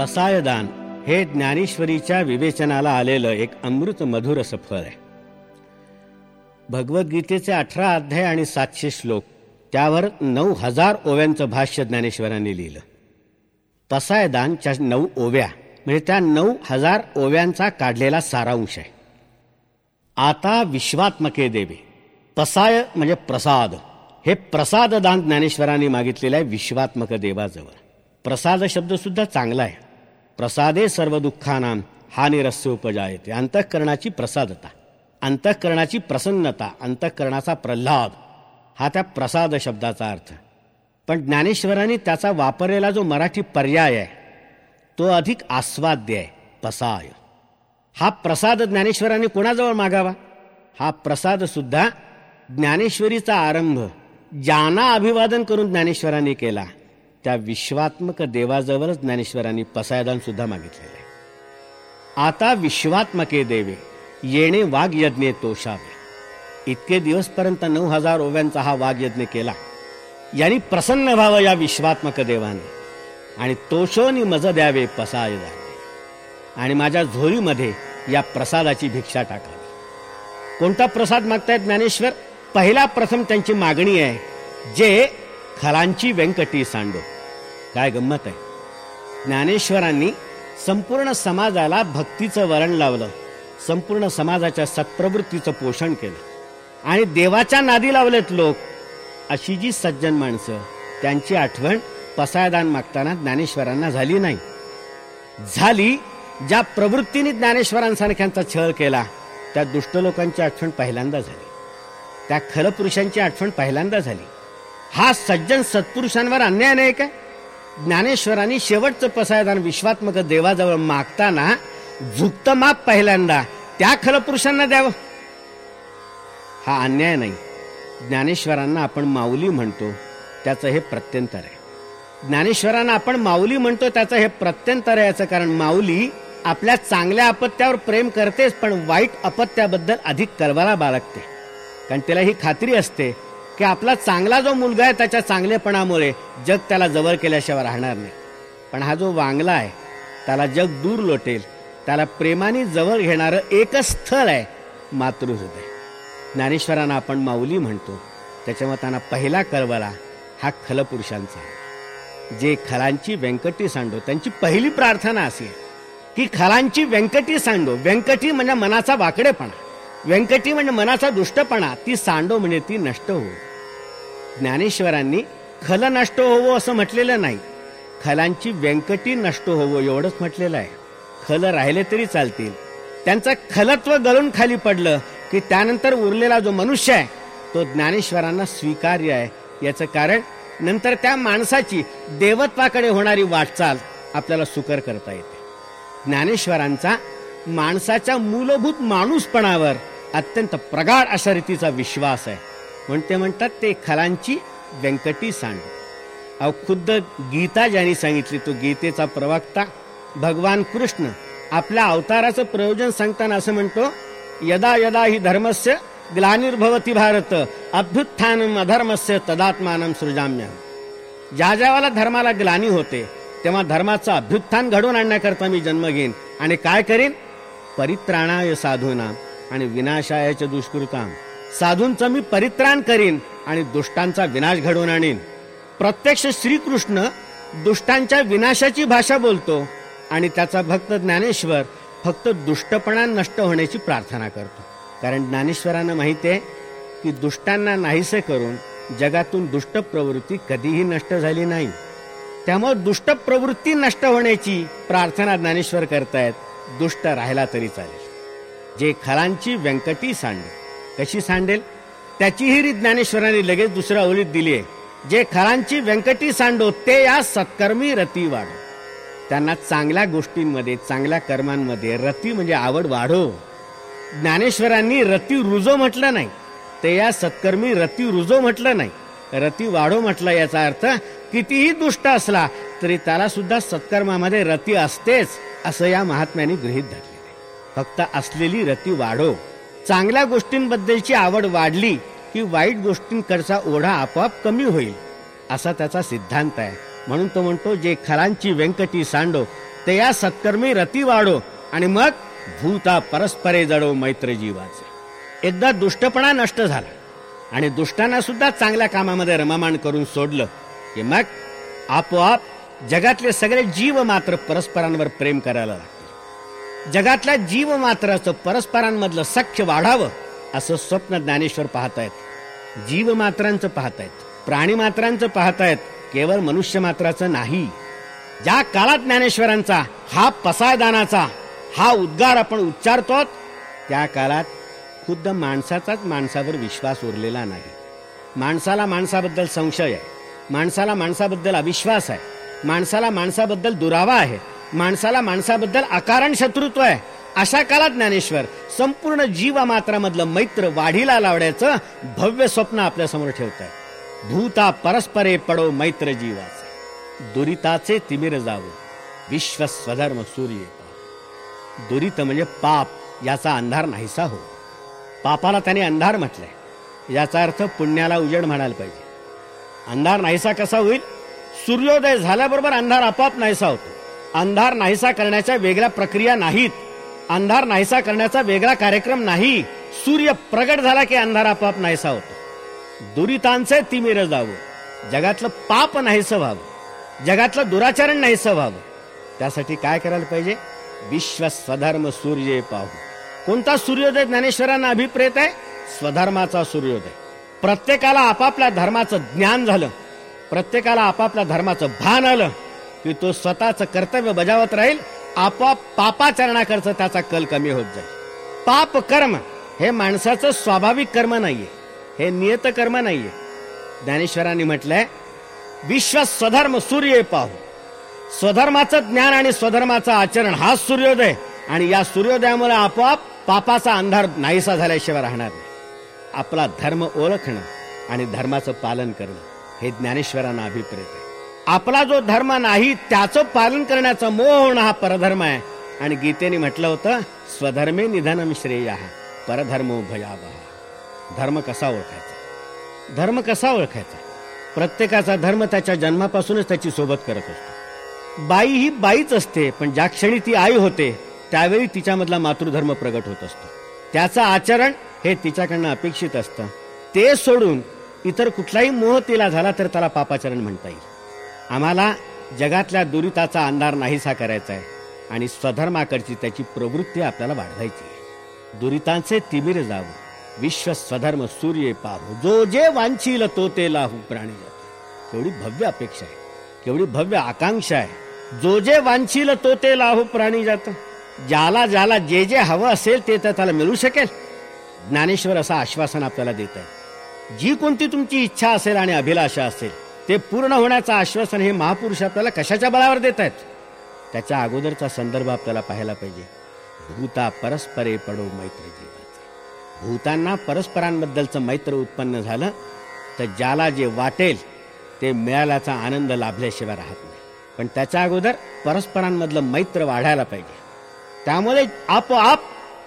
पसायदान हे ज्ञानेश्वरीच्या विवेचनाला आलेलं एक अमृत मधुर असं फळ आहे. भगवद्गीतेचे अठरा अध्याय आणि सातशे श्लोक त्यावर नऊ हजार ओव्यांचं भाष्य ज्ञानेश्वरांनी लिहिलं. पसायदानच्या नऊ ओव्या म्हणजे त्या नऊ हजार ओव्यांचा काढलेला सारांश आहे. आता विश्वात्मके देवे पसाय म्हणजे प्रसाद हे प्रसाद दान ज्ञानेश्वरांनी मागितलेलं आहे विश्वात्मक देवाजवळ. प्रसाद शब्द सुद्धा चांगला आहे. प्रसादे सर्व दुःखानाम हा निरस्य उपजायते. अंतःकरणाची प्रसादता अंतःकरणाची प्रसन्नता अंतःकरणाचा प्रल्हाद हा त्या प्रसाद शब्दाचा अर्थ. पण ज्ञानेश्वरांनी त्याचा वापरलेला जो मराठी पर्याय आहे तो अधिक आस्वाद्य आहे पसाय हा प्रसाद ज्ञानेश्वरांनी कोणाजवळ मागावा? हा प्रसाद सुद्धा ज्ञानेश्वरीचा आरंभ ज्यांना अभिवादन करून ज्ञानेश्वरांनी केला. त्या विश्वात्मक देवाजवळच ज्ञानेश्वरांनी पसायदान सुद्धा मागितलेलं आहे. आता विश्वात्मके देवे येणे वाघयज्ञे तोषावे. इतके दिवसपर्यंत नऊ हजार ओव्यांचा हा वाघयज्ञ केला. यांनी प्रसन्न व्हावं या विश्वात्मक देवाने. आणि तोषोनी मज द्यावे पसायदान. आणि माझ्या झोरीमध्ये या प्रसादाची भिक्षा टाकावी. कोणता प्रसाद मागतायत ज्ञानेश्वर? पहिला प्रथम त्यांची मागणी आहे जे खलांची व्यंकटी सांडो. काय गंमत आहे? ज्ञानेश्वरांनी संपूर्ण समाजाला भक्तीचं वरण लावलं. संपूर्ण समाजाच्या सत्प्रवृत्तीचं पोषण केलं. आणि देवाच्या नादी लावलेत लोक. अशी जी सज्जन माणसं त्यांची आठवण पसायदान मागताना ज्ञानेश्वरांना झाली नाही. झाली ज्या प्रवृत्तीने ज्ञानेश्वरांसारख्यांचा छळ केला त्या दुष्ट लोकांची आठवण पहिल्यांदा झाली. त्या खलपुरुषांची आठवण पहिल्यांदा झाली. हा सज्जन सत्पुरुषांवर अन्याय नाही काय ज्ञानेश्वरांनी शेवटचं पसायदान विश्वात्मक देवाजवळ मागताना झुकत माप पहिल्यांदा. त्या खल पुरुषांना द्यावं. हा अन्याय नाही. ज्ञानेश्वरांना आपण माऊली म्हणतो त्याचं हे प्रत्यंतर आहे ज्ञानेश्वरांना आपण माऊली म्हणतो त्याचं हे प्रत्यंतर आहे याचं कारण माऊली आपल्या चांगल्या अपत्यावर प्रेम करतेच पण वाईट अपत्याबद्दल अधिक कलवाला बाळगते. कारण त्याला ही खात्री असते की आपला चांगला जो मुलगा आहे त्याच्या चांगलेपणामुळे जग त्याला जवळ केल्याशिवाय राहणार नाही. पण हा जो वांगला आहे त्याला जग दूर लोटेल त्याला प्रेमाने जवळ घेणारं एकच स्थळ आहे मातृहृदय. ज्ञानेश्वरांना आपण माऊली म्हणतो त्याच्यामुळे त्यांना पहिला कळवला हा खलपुरुषांचा आहे. जे खलांची व्यंकटी सांडो त्यांची पहिली प्रार्थना अशी आहे की खलांची व्यंकटी सांडो व्यंकटी म्हणजे मनाचा वाकडेपणा व्यंकटी म्हणजे मनाचा दुष्टपणा ती सांडो म्हणजे ती नष्ट होऊ ज्ञानेश्वरांनी खल नष्ट होवो असं म्हटलेलं नाही. खलांची व्यंकटी नष्ट होवो एवढंच म्हटलेलं आहे. खल राहिले तरी चालतील. त्यांचं खलत्व गळून खाली पडलं की त्यानंतर उरलेला जो मनुष्य आहे तो ज्ञानेश्वरांना स्वीकार्य आहे. याचं कारण नंतर त्या माणसाची देवत्वाकडे होणारी वाटचाल आपल्याला सुकर करता येते. ज्ञानेश्वरांचा माणसाच्या मूलभूत माणूसपणावर अत्यंत प्रगाढ अशा रीतीचा विश्वास आहे. म्हणून ते म्हणतात ते खलांची व्यंकटी सांड. अव खुद्द गीता ज्यांनी सांगितली तो गीतेचा प्रवक्ता भगवान कृष्ण आपल्या अवताराचं प्रयोजन सांगताना असं म्हणतो यदा यदा ही धर्मस्य ग्लानिर्भवती भारत अभ्युत्थानम अधर्मस्य तदात्मानम सृजाम्य ज्या ज्यावाला धर्माला ग्लानी होते तेव्हा धर्माचं अभ्युत्थान घडवून आणण्याकरता मी जन्म घेईन. आणि काय करीन? परित्राणाय साधूना आणि विनाशायाच्या दुष्कृताम. साधूंचं मी परित्राण करीन आणि दुष्टांचा विनाश घडवून आणीन. प्रत्यक्ष श्रीकृष्ण दुष्टांच्या विनाशाची भाषा बोलतो आणि त्याचा भक्त ज्ञानेश्वर फक्त दुष्टपणा नष्ट होण्याची प्रार्थना करतो. कारण ज्ञानेश्वरांना माहिती आहे की दुष्टांना नाहीसे करून जगातून दुष्ट प्रवृत्ती कधीही नष्ट झाली नाही. त्यामुळे दुष्ट प्रवृत्ती नष्ट होण्याची प्रार्थना ज्ञानेश्वर करतायत. दुष्ट राहिला तरी चालेल. जे खरांची व्यंकटी सांडेल कशी सांडेल? त्याचीही रीत ज्ञानेश्वरांनी लगेच दुसऱ्या ओलीत दिली आहे. जे खरांची व्यंकटी सांडो ते या सत्कर्मी रती वाढो त्यांना चांगल्या गोष्टींमध्ये चांगल्या कर्मांमध्ये रती म्हणजे आवड वाढो. ज्ञानेश्वरांनी रती रुजो म्हटलं नाही. ते या सत्कर्मी रती रुजो म्हटलं नाही. रती वाढो म्हटलं याचा अर्थ कितीही दुष्ट असला तरी त्याला सुद्धा सत्कर्मामध्ये रती असतेच असं या महात्म्याने गृहीत धरले फक्त असलेली रती वाढो. चांगल्या गोष्टींबद्दलची आवड वाढली की वाईट गोष्टींकडचा ओढा आपोआप कमी होईल असा त्याचा सिद्धांत आहे. म्हणून तो म्हणतो जे खरांची व्यंकटी सांडो ते या सत्कर्मी रती वाढो आणि मग भूता परस्परे जडो मैत्र जीवाचे एकदा दुष्टपणा नष्ट झाला आणि दुष्टांना सुद्धा चांगल्या कामामध्ये रमामाण करून सोडलं की मग आपोआप जगातले सगळे जीव मात्र परस्परांवर प्रेम करायला लागतात जगातल्या जीव मात्राचं परस्परांमधलं सख्य वाढावं असं स्वप्न ज्ञानेश्वर पाहतायत. जीव मात्रांचं पाहतायत. प्राणी मात्रांचं पाहतायत. केवळ मनुष्य मात्राचं नाही. ज्या काळात ज्ञानेश्वरांचा हा पसायदानाचा हा उद्गार आपण उच्चारतो त्या काळात खुद्द माणसाचाच माणसावर विश्वास उरलेला नाही. माणसाला माणसाबद्दल संशय आहे. माणसाला माणसाबद्दल अविश्वास आहे. माणसाला माणसाबद्दल दुरावा आहे. माणसाला माणसाबद्दल अकारण शत्रुत्व आहे. अशा काळात ज्ञानेश्वर संपूर्ण जीवमात्रामधलं मैत्र वाढीला लावण्याचं भव्य स्वप्न आपल्यासमोर ठेवत आहे भूता परस्परे पडो मैत्र जीवाचे. दुरिताचे तिमिर जावो. विश्व स्वधर्म सूर्य दुरित म्हणजे पाप याचा अंधार नाहीसा हो. पापाला त्याने अंधार म्हटलंय. याचा अर्थ पुण्याला उजेड म्हणायला पाहिजे. अंधार नाहीसा कसा होईल? सूर्योदय झाल्याबरोबर अंधार आपोआप नाहीसा होतो. अंधार नाहीसा करण्याच्या वेगळ्या प्रक्रिया नाहीत. अंधार नाहीसा करण्याचा वेगळा कार्यक्रम नाही. सूर्य प्रगट झाला की अंधार आपोआप नाहीसा होतो. दुरितांचे तिमिर जावं. जगातलं पाप नाहीसं व्हावं. जगातलं दुराचरण नाहीसं व्हावं. त्यासाठी काय करायला पाहिजे? विश्व स्वधर्म सूर्य पाहू. कोणता सूर्योदय ज्ञानेश्वरांना अभिप्रेत आहे? स्वधर्माचा सूर्योदय. प्रत्येकाला आपापल्या धर्माचं ज्ञान झालं. प्रत्येकाला आपापल्या धर्माचं भान आलं. की तो स्वतःचं कर्तव्य बजावत राहील आपोआप पापाचरणाकडचं त्याचा कल कमी होत जाईल. पाप कर्म हे माणसाचं स्वाभाविक कर्म नाहीये हे नियत कर्म नाहीये. ज्ञानेश्वरांनी म्हटलंय विश्व स्वधर्म सूर्य पाहू. स्वधर्माचं ज्ञान आणि स्वधर्माचं आचरण हा सूर्योदय आणि या सूर्योदयामुळे आपोआप पापाचा अंधार नाहीसा झाल्याशिवाय राहणार नाही. आपला धर्म ओळखणं आणि धर्माचं पालन करणं हे ज्ञानेश्वरांना अभिप्रेत आहे. आपला जो धर्म नाही त्याचं पालन करण्याचा मोह होणं हा परधर्म आहे. आणि गीतेने म्हटलं होतं स्वधर्मे निधनम श्रेय परधर्मो भयावहा. धर्म कसा ओळखायचा? धर्म कसा ओळखायचा? प्रत्येकाचा धर्म त्याच्या जन्मापासूनच त्याची सोबत करत असतो. बाई ही बाईच असते पण ज्या क्षणी ती आई होते त्यावेळी तिच्यामधला मातृधर्म प्रगट होत असतो. त्याचं आचरण हे तिच्याकडनं अपेक्षित असतं. ते सोडून इतर कुठलाही मोह तिला झाला तर त्याला पापाचरण म्हणता येईल. आम्हाला जगातल्या दुरिताचा अंधार नाहीसा करायचा आहे आणि स्वधर्माकडची त्याची प्रवृत्ती आपल्याला वाढवायची आहे. दुरितांचे तिमिर जावं विश्व स्वधर्म सूर्य पाहू जो जे वांछील तो ते लाहू प्राणी जातो. केवढी भव्य अपेक्षा आहे केवढी भव्य आकांक्षा आहे. जो जे वांछील तो ते लाहू प्राणी जात. ज्याला ज्याला जे जे हवं असेल ते तर त्याला मिळू शकेल. ज्ञानेश्वर असं आश्वासन आपल्याला देत आहे जी कोणती तुमची इच्छा असेल आणि अभिलाषा असेल ते पूर्ण होण्याचं आश्वासन हे महापुरुष आपल्याला कशाच्या बळावर देत आहेत त्याच्या अगोदरचा संदर्भ आपल्याला पाहायला पाहिजे. भूता परस्परे पडो मैत्र जीवाचे. भूतांना परस्परांबद्दलचं मैत्र उत्पन्न झालं तर ज्याला जे वाटेल ते मिळाल्याचा आनंद लाभल्याशिवाय राहत नाही. पण त्याच्या अगोदर परस्परांमधलं मैत्र वाढायला पाहिजे. त्यामुळे आपोआप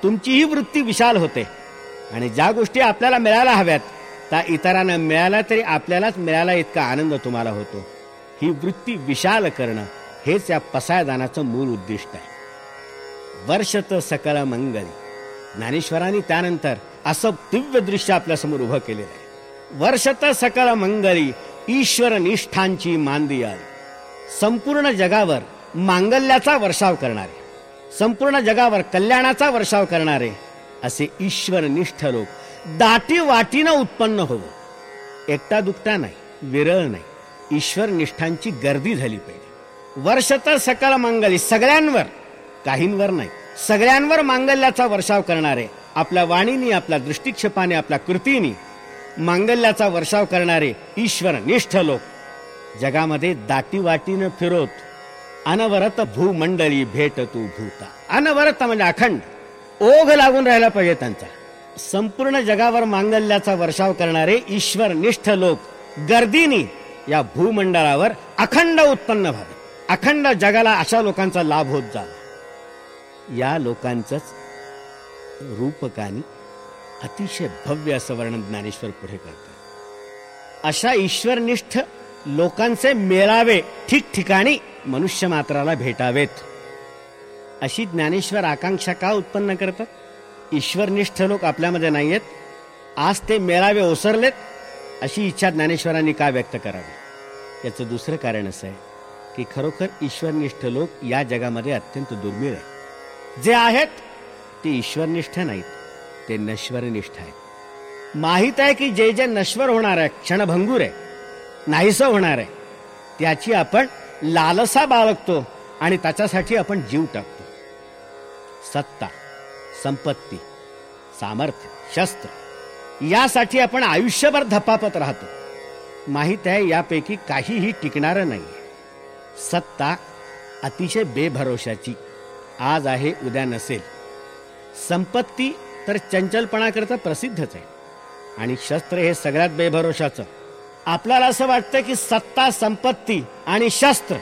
तुमचीही वृत्ती विशाल होते आणि ज्या गोष्टी आपल्याला मिळायला हव्यात त्या इतरांना मिळाला तरी आपल्यालाच मिळाला इतका आनंद तुम्हाला होतो. ही वृत्ती विशाल करणं हेच या पसायदानाचं मूळ उद्दिष्ट आहे. वर्षत सकळ मंगल. ज्ञानेश्वरांनी त्यानंतर असं दिव्य दृश्य आपल्यासमोर उभं केलेलं आहे. वर्षत सकळ मंगली ईश्वर निष्ठांची मांदी आली संपूर्ण जगावर मांगल्याचा वर्षाव करणारे संपूर्ण जगावर कल्याणाचा वर्षाव करणारे असे ईश्वरनिष्ठ लोक दाटी वाटीनं उत्पन्न होवं. एकटा दुकटा नाही विरळ नाही. ईश्वर निष्ठांची गर्दी झाली पाहिजे. वर्ष तर सकल मांगली सगळ्यांवर. काहींवर नाही सगळ्यांवर मांगल्याचा वर्षाव करणारे आपल्या वाणीनी आपल्या दृष्टिक्षेपाने आपल्या कृतीनी मांगल्याचा वर्षाव करणारे ईश्वर निष्ठ लोक. जगामध्ये दाटी वाटीनं फिरोत अनवरत भूमंडळी भेट तू भूता. अनवरत म्हणजे अखंड. ओघ लागून राहिला पाहिजे त्यांचा. संपूर्ण जगावर मांगल्याचा वर्षाव करणारे ईश्वर निष्ठ लोक गर्दीनी या भूमंडळावर अखंड उत्पन्न व्हावे. अखंड जगाला अशा लोकांचा लाभ होत जावा. या लोकांचंच रूपकानी अतिशय भव्य असं वर्णन ज्ञानेश्वर पुढे करतात. अशा ईश्वरनिष्ठ लोकांचे मेळावे ठिकठिकाणी मनुष्य मात्राला भेटावेत. अशी ज्ञानेश्वर आकांक्षा का उत्पन्न करतात? ईश्वरनिष्ठ लोक आपल्यामध्ये नाही आहेत आज ते मेळावे ओसरलेत अशी इच्छा ज्ञानेश्वरांनी का व्यक्त करावी? याचं दुसरं कारण असं आहे की खरोखर ईश्वरनिष्ठ लोक या जगामध्ये अत्यंत दुर्मिळ आहेत. जे आहेत ते ईश्वरनिष्ठ नाहीत ते नश्वरनिष्ठ आहेत. माहीत आहे की जे जे नश्वर होणार आहे क्षणभंगूर आहे नाहीसं होणार आहे त्याची आपण लालसा बाळगतो आणि त्याच्यासाठी आपण जीव टाकतो. सत्ता. संपत्ती सामर्थ्य शस्त्र यासाठी आपण आयुष्यभर धपापत राहतो. माहीत आहे यापैकी काहीही टिकणारं नाही सत्ता अतिशय बेभरोशाची आज आहे उद्या नसेल. संपत्ती तर चंचलपणाकरता प्रसिद्धच आहे. आणि शस्त्र हे सगळ्यात बेभरोशाचं आपल्याला असं वाटतं की सत्ता संपत्ती आणि शस्त्र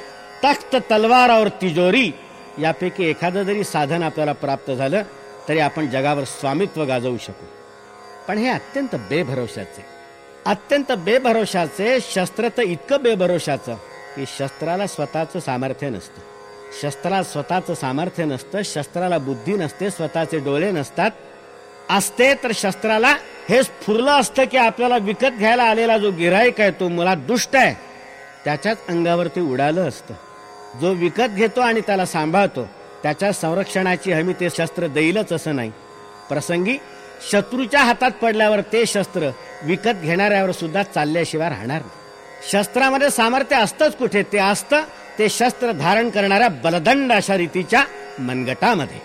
तख्त तलवार और तिजोरी यापैकी एखादं जरी साधन आपल्याला प्राप्त झालं तरी आपण जगावर स्वामित्व गाजवू शकू. पण हे अत्यंत बेभरोशाचे अत्यंत बेभरोशाचे शस्त्र तर इतकं बेभरोशाचं की शस्त्राला स्वतःचं सामर्थ्य नसतं. शस्त्राला स्वतःचं सामर्थ्य नसतं शस्त्राला बुद्धी नसते स्वतःचे डोळे नसतात. असते तर शस्त्राला हे स्फुरलं असतं की आपल्याला विकत घ्यायला आलेला जो गिराईक आहे तो मुला दुष्ट आहे. त्याच्याच अंगावरती उडालं असतं. जो विकत घेतो आणि त्याला सांभाळतो त्याच्या संरक्षणाची हमी ते शस्त्र देईलच असं नाही. प्रसंगी शत्रूच्या हातात पडल्यावर ते शस्त्र विकत घेणाऱ्यावर सुद्धा चालल्याशिवाय राहणार नाही. शस्त्रामध्ये सामर्थ्य असतंच कुठे? ते असतं ते शस्त्र धारण करणाऱ्या बलदंड अशा रीतीच्या मनगटामध्ये.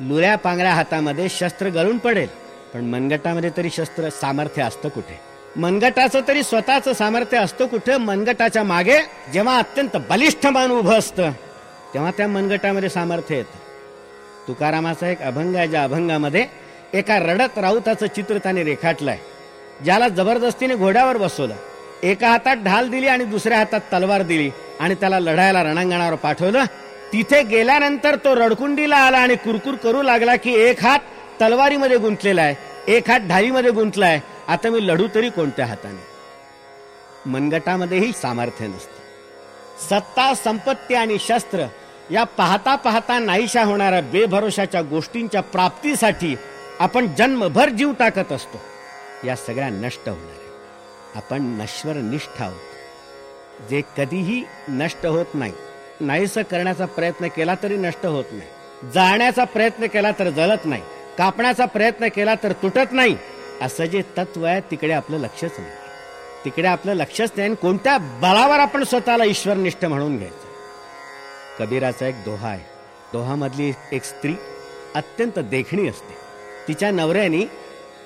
लुऱ्या पांगऱ्या हातामध्ये शस्त्र गळून पडेल पण मनगटामध्ये तरी शस्त्र सामर्थ्य असतं कुठे? मनगटाचं तरी स्वतःचं सामर्थ्य असतं कुठे? मनगटाच्या मागे जेव्हा अत्यंत बलिष्ठ मान उभं असतं. तेव्हा त्या मनगटामध्ये सामर्थ्य येतं. तुकारामाचा एक अभंग आहे ज्या अभंगामध्ये एका रडत राऊताचं चित्र त्याने रेखाटलंय. ज्याला जबरदस्तीने घोड्यावर बसवलं. एका हातात ढाल दिली आणि दुसऱ्या हातात तलवार दिली आणि त्याला लढायला रणांगणावर पाठवलं. तिथे गेल्यानंतर तो रडकुंडीला आला आणि कुरकुर करू लागला की एक हात तलवारीमध्ये गुंतलेला आहे एक हात ढालीमध्ये गुंतलाय. आता मी लढू तरी कोणत्या हाताने? मनगटामध्येही सामर्थ्य नसतं. सत्ता संपत्ती आणि शस्त्र या पाहता पाहता नाहीशा होणाऱ्या बेभरोशाच्या गोष्टींच्या प्राप्तीसाठी आपण जन्मभर जीव टाकत असतो. या सगळ्या नष्ट होणार आपण नश्वर निष्ठ आहोत. जे कधीही नष्ट होत नाही नाहीसं करण्याचा प्रयत्न केला तरी नष्ट होत नाही. जाळण्याचा प्रयत्न केला तर जळत नाही. कापण्याचा प्रयत्न केला तर तुटत नाही. असं जे तत्व आहे तिकडे आपलं लक्षच नाही. तिकडे आपलं लक्षच नाही आणि कोणत्या बळावर आपण स्वतःला ईश्वरनिष्ठ म्हणून घ्यायचं? कबीराचा एक दोहा आहे. दोहामधली एक स्त्री अत्यंत देखणी असते. तिच्या नवऱ्याने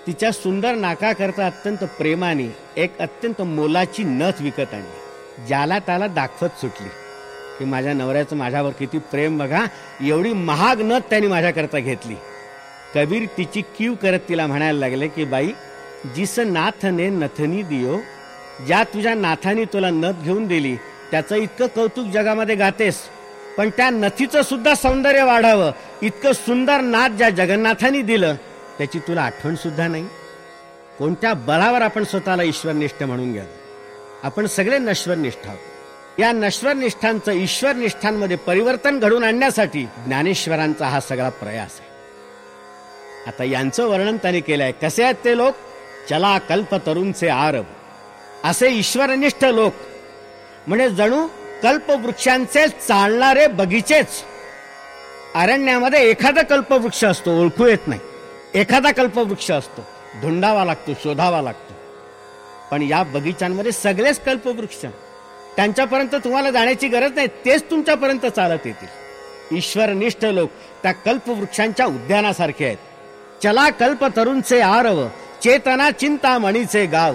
तिच्या सुंदर नाकाकरता अत्यंत प्रेमाने एक अत्यंत मोलाची नथ विकत आणली. ज्याला त्याला दाखवत सुटली. की माझ्या नवऱ्याचं माझ्यावर किती प्रेम बघा एवढी महाग नथ त्यांनी माझ्याकरता घेतली. कबीर तिची कीव करत तिला म्हणायला लागले की बाई जिस नाथने नथनी दियो ज्या तुझ्या नाथाने तुला नथ घेऊन दिली त्याचं इतकं कौतुक जगामध्ये गातेस. पण त्या नथीचं सुद्धा सौंदर्य वाढावं इतकं सुंदर नाथ ज्या जगन्नाथांनी दिलं त्याची तुला आठवण सुद्धा नाही. कोणत्या बळावर आपण स्वतःला ईश्वरनिष्ठ म्हणून घ्या आपण सगळे नश्वरनिष्ठ आहोत. या नश्वरनिष्ठांचं ईश्वरनिष्ठांमध्ये परिवर्तन घडून आणण्यासाठी ज्ञानेश्वरांचा हा सगळा प्रयास आहे. आता यांचं वर्णन त्यांनी केलंय. कसे आहेत ते लोक? चला कल्प तरुणचे आरभ असे ईश्वरनिष्ठ लोक. म्हणजे जणू कल्पवृक्षांचे चालणारे बगीचेच. अरण्यामध्ये एखादा कल्पवृक्ष असतो ओळखू येत नाही. एखादा कल्पवृक्ष असतो धुंडावा लागतो शोधावा लागतो. पण या बगीचांमध्ये सगळेच कल्पवृक्ष. त्यांच्यापर्यंत तुम्हाला जाण्याची गरज नाही तेच तुमच्यापर्यंत चालत येतील. ईश्वरनिष्ठ लोक त्या कल्पवृक्षांच्या उद्यानासारखे आहेत. चला कल्प तरुणचे आरव चेतना चिंतामणीचे गाव.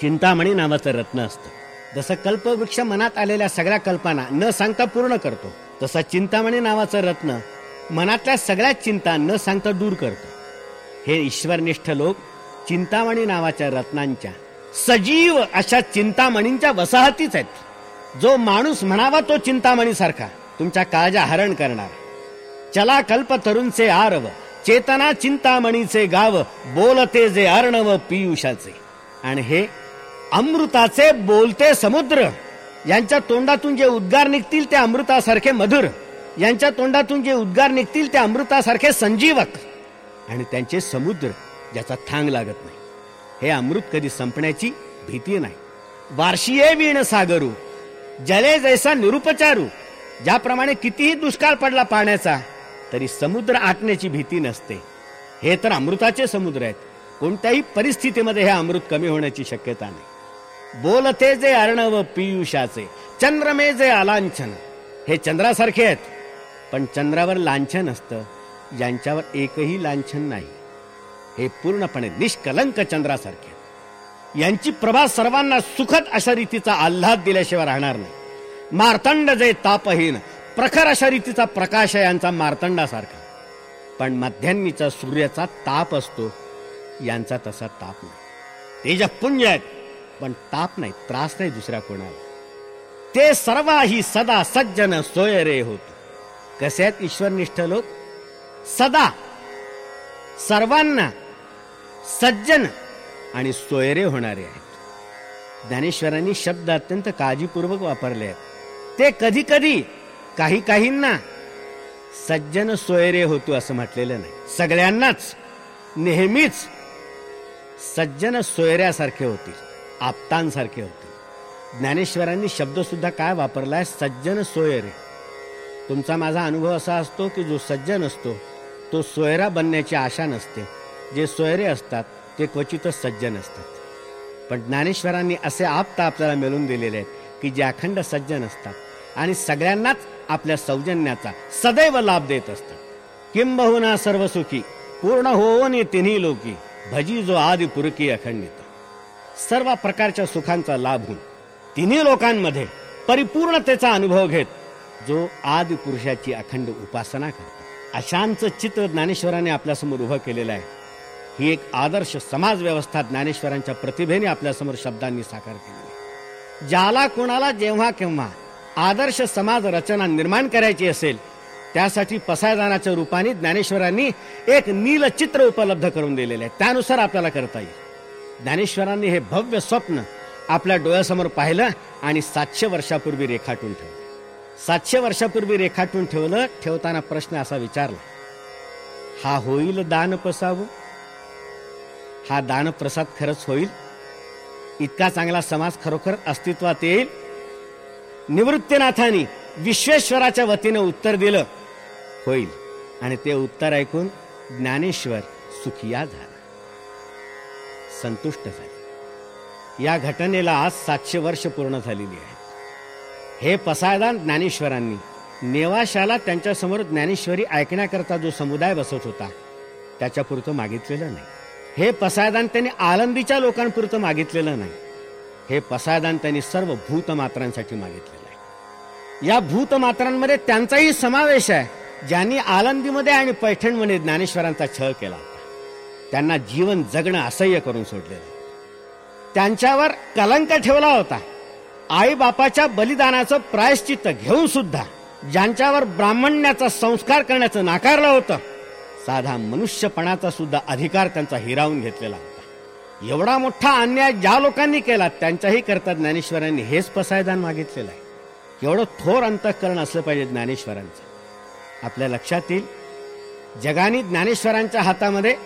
चिंतामणी नावाचं रत्न असतं. जसं कल्पवृक्ष मनात आलेल्या सगळ्या कल्पना न सांगता पूर्ण करतो तसा चिंतामणी नावाचं रत्न मनातल्या सगळ्याच चिंता न सांगता दूर करतो. हे ईश्वरनिष्ठ लोक चिंतामणी नावाच्या रत्नांच्या सजीव अशा चिंतामणींच्या वसाहतीच आहेत. जो माणूस म्हणावा तो चिंतामणीसारखा तुमच्या काळजा हरण करणार. चला कल्प तरुणचे आरव चेतना चिंतामणीचे गाव बोलते जे अर्णव पियुषाचे. आणि हे अमृताचे बोलते समुद्र. यांच्या तोंडातून जे उद्गार निघतील ते अमृतासारखे मधुर. यांच्या तोंडातून जे उद्गार निघतील ते अमृतासारखे संजीवक. आणि त्यांचे समुद्र ज्याचा थांग लागत नाही. हे अमृत कधी संपण्याची भीती नाही. वार्षीय वीण सागरू. जले जैसा निरुपचारू. ज्याप्रमाणे कितीही दुष्काळ पडला पाण्याचा तरी समुद्र आटण्याची भीती नसते. हे तर अमृताचे समुद्र आहेत. कोणत्याही परिस्थितीमध्ये हे अमृत कमी होण्याची शक्यता नाही. बोलते जे अर्णव पियुषाचे चंद्रमे जे अलांछन. हे चंद्रासारखे आहेत पण चंद्रावर लांछन असतं ज्यांच्यावर एकही लांछन नाही. हे पूर्णपणे निष्कलंक चंद्रासारखे यांची प्रभा सर्वांना सुखद अशा रीतीचा आल्हाद दिल्याशिवाय राहणार नाही. मार्तंड जे तापहीन प्रखर अशा रीतीचा प्रकाश आहे यांचा मार्तंडासारखा. पण मध्यान्नीचा सूर्याचा ताप असतो यांचा तसा ताप नाही. तेज पुंज आहेत. पण ताप नाही त्रास नाही दुसऱ्या कोणाला. ते सर्वाही सदा सज्जन सोयरे होतो. कसे आहेत ईश्वरनिष्ठ लोक? सदा. सर्वांना सज्जन आणि सोयरे होणारे आहेत. ज्ञानेश्वरांनी शब्द अत्यंत काळजीपूर्वक वापरले आहेत. ते कधी कधी काही काहींना सज्जन सोयरे होतो असं म्हटलेलं नाही. सगळ्यांनाच नेहमीच सज्जन सोयऱ्यासारखे होतील. आप्तांसारखे होते. ज्ञानेश्वरांनी शब्दसुद्धा काय काय वापरलाय? सज्जन सोयरे. तुमचा माझा अनुभव असा असतो की जो सज्जन असतो तो सोयरा बनण्याची आशा नसते. जे सोयरे असतात ते क्वचितच सज्जन असतात. पण ज्ञानेश्वरांनी असे आप्त आपल्याला मिळून दिलेले आहेत की जे अखंड सज्जन असतात आणि सगळ्यांनाच आपल्या सौजन्याचा सदैव लाभ देत असतात. किंबहुना सर्व सुखी पूर्ण होऊन तिन्ही लोकी भजी जो आदि पुरकी अखंडित. सर्व प्रकारच्या सुखांचा लाभ होऊन तिन्ही लोकांमध्ये परिपूर्णतेचा अनुभव घेत जो आदि पुरुषाची अखंड उपासना करतो. अशांचं चित्र ज्ञानेश्वराने आपल्यासमोर उभं केलेलं आहे. ही एक आदर्श समाज व्यवस्था ज्ञानेश्वरांच्या प्रतिभेने आपल्यासमोर शब्दांनी साकार केली ज्याला कोणाला जेव्हा केव्हा आदर्श समाज रचना निर्माण करायची असेल त्यासाठी पसायदानाच्या रूपाने ज्ञानेश्वरांनी एक नीलचित्र उपलब्ध करून दिलेले आहे. त्यानुसार आपल्याला करता येईल. ज्ञानेश्वरांनी हे भव्य स्वप्न आपल्या डोळ्यासमोर पाहिलं आणि सातशे वर्षापूर्वी रेखाटून ठेवलं. सातशे वर्षापूर्वी रेखाटून ठेवलं ठेवताना प्रश्न असा विचारला हा होईल दान पसावं हा दानप्रसाद खरंच होईल? इतका चांगला समाज खरोखर अस्तित्वात येईल? निवृत्तीनाथांनी विश्वेश्वराच्या वतीनं उत्तर दिलं होईल. आणि ते उत्तर ऐकून ज्ञानेश्वर सुखिया झाला. संतुष्ट झाले. या घटनेला आज सातशे वर्ष पूर्ण झालेली आहेत. हे पसायदान ज्ञानेश्वरांनी नेवाशाला त्यांच्यासमोर ज्ञानेश्वरी ऐकण्याकरता जो समुदाय बसत होता त्याच्यापुरतं मागितलेलं नाही. हे पसायदान त्यांनी आळंदीच्या लोकांपुरतं मागितलेलं नाही. हे पसायदान त्यांनी सर्व भूतमात्रांसाठी मागितलेलं आहे. या भूतमात्रांमध्ये त्यांचाही समावेश आहे ज्यांनी आळंदीमध्ये आणि पैठणमध्ये ज्ञानेश्वरांचा छळ केला. त्यांना जीवन जगणं असह्य करून सोडलेलं. त्यांच्यावर कलंक ठेवला होता. आई बापाच्या बलिदानाचं प्रायश्चित्त घेऊन सुद्धा ज्यांच्यावर ब्राह्मण्याचा संस्कार करण्याचं नाकारलं होतं साधा मनुष्यपणाचा सुद्धा अधिकार त्यांचा हिरावून घेतलेला होता. एवढा मोठा अन्याय ज्या लोकांनी केला त्यांच्याही करता ज्ञानेश्वरांनी हेच पसायदान मागितलेलं आहे. एवढं थोर अंतःकरण असलं पाहिजे ज्ञानेश्वरांचं. आपल्या लक्षात येईल जगाने ज्ञानेश्वरांच्या हातामध्ये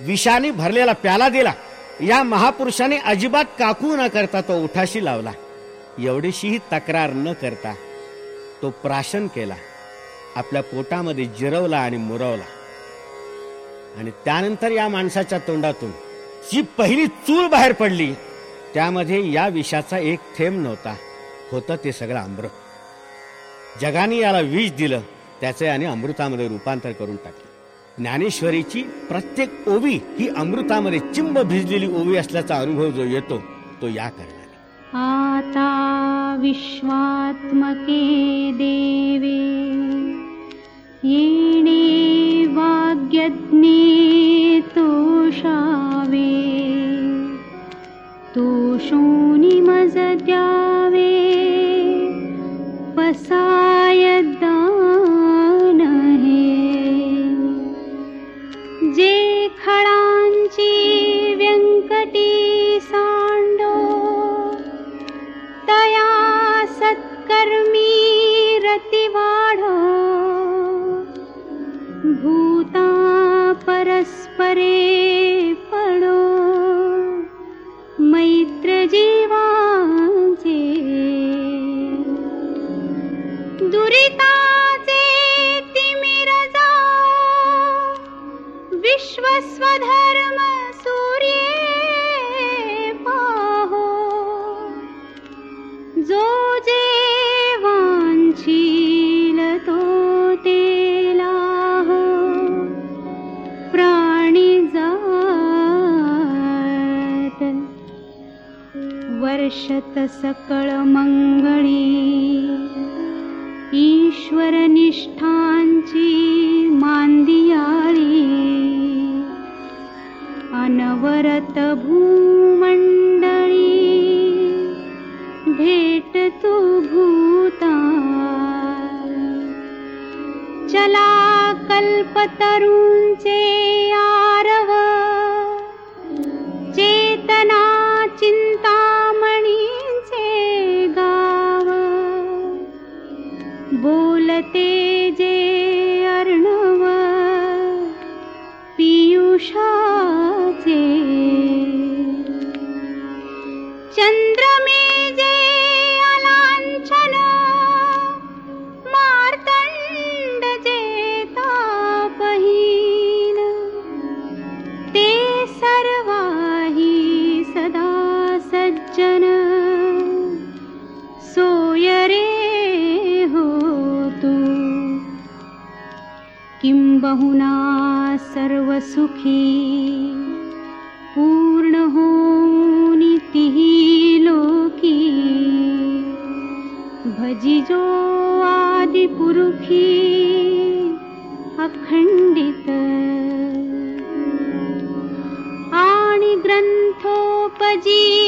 विषाने भरलेला प्याला दिला. या महापुरुषाने अजिबात काकू न करता तो उठाशी लावला. एवढीशीही तक्रार न करता तो प्राशन केला. आपल्या पोटामध्ये जिरवला आणि मुरवला. आणि त्यानंतर या माणसाच्या तोंडातून जी पहिली चूल बाहेर पडली त्यामध्ये या विषाचा एक थेंब नव्हता. होतं ते सगळं अमृत. जगाने याला विष दिलं त्याचे आणि अमृतामध्ये रूपांतर करून टाकलं. ज्ञानेश्वरीची प्रत्येक ओवी ही अमृतामध्ये चिंब भिजलेली ओवी असल्याचा अनुभव जो येतो तो या करण्याने आता विश्वात्मके देवे येणे वाग्यज्ञे तोषावे तोषोनि मज जो जे ोजेवांशीतो प्राणि जात वर्षत सकलमङ्गली ईश्वरनिष्ठांचि मान्दियाळी अनवरत भूमण्डळी भे कल्पतरुञ्चे जी